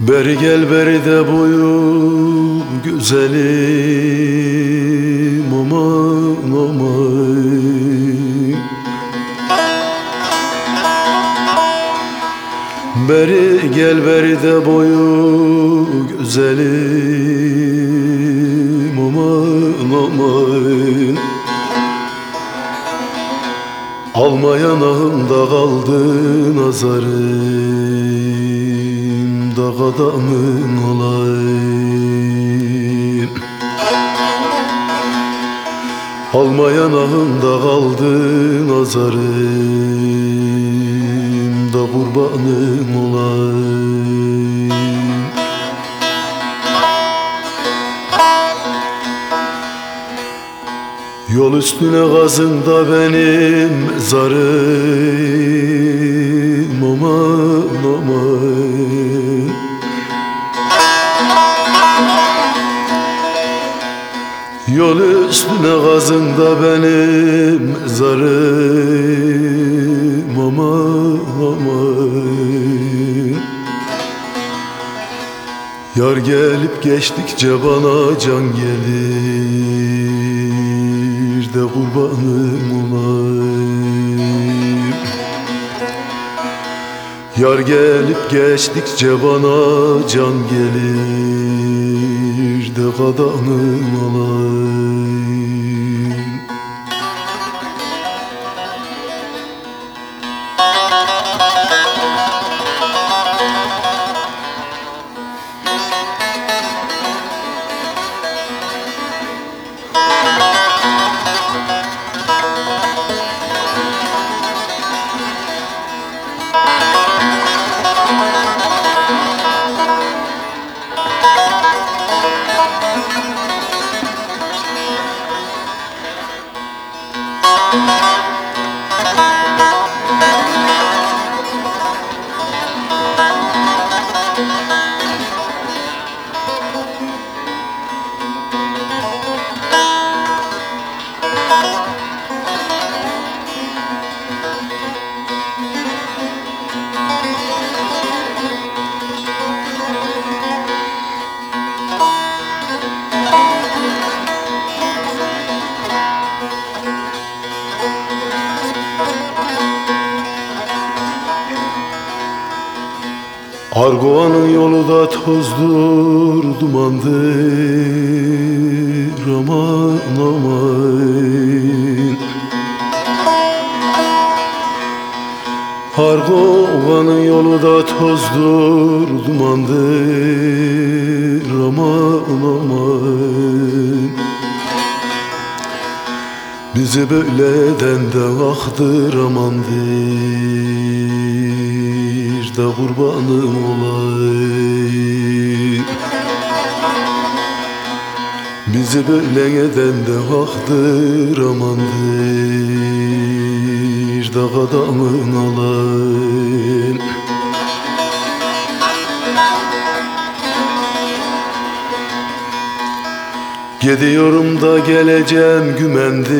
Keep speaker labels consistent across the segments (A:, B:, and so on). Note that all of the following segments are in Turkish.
A: Beri gel beri de boyu güzelim aman aman. Beri gel beri de boyu güzelim aman aman. Almayan ahımda kaldı nazarım Da adamın olayım. Almayan ahımda kaldı nazarım Da kurbanım olayım. Yol üstüne gazında benim zarım aman aman Yol üstüne gazında benim zarım aman aman Yar gelip geçtikçe bana can gelir de kurbanım olayım. Yar gelip geçtikçe bana can gelir de kadamım olayım Arguvanın yolu da tozdur, dumandır. Aman aman. Arguvanın yolu da tozdur, dumandır. Aman aman. Bizi böyleden de aktır amandır da kurbanım olayım Bizi böyle eden de aktır amandır. Da kadamın olayım Gidiyorum da geleceğim gümendir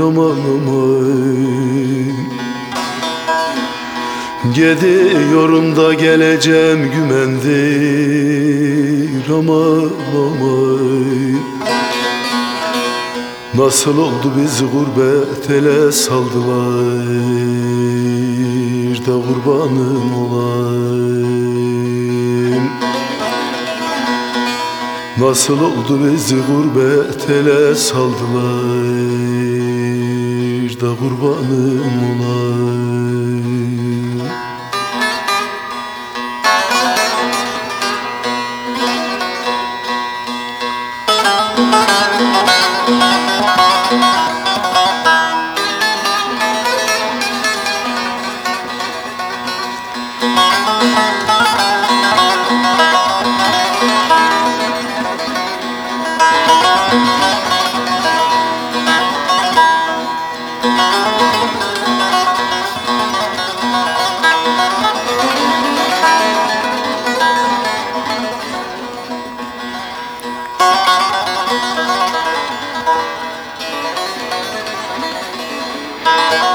A: aman aman Gidiyorum da geleceğim gümendir aman aman Nasıl oldu bizi gurbet ele saldılar da kurbanım olayım? Nasıl oldu bizi gurbet ele saldılar da kurbanım olayım
B: Música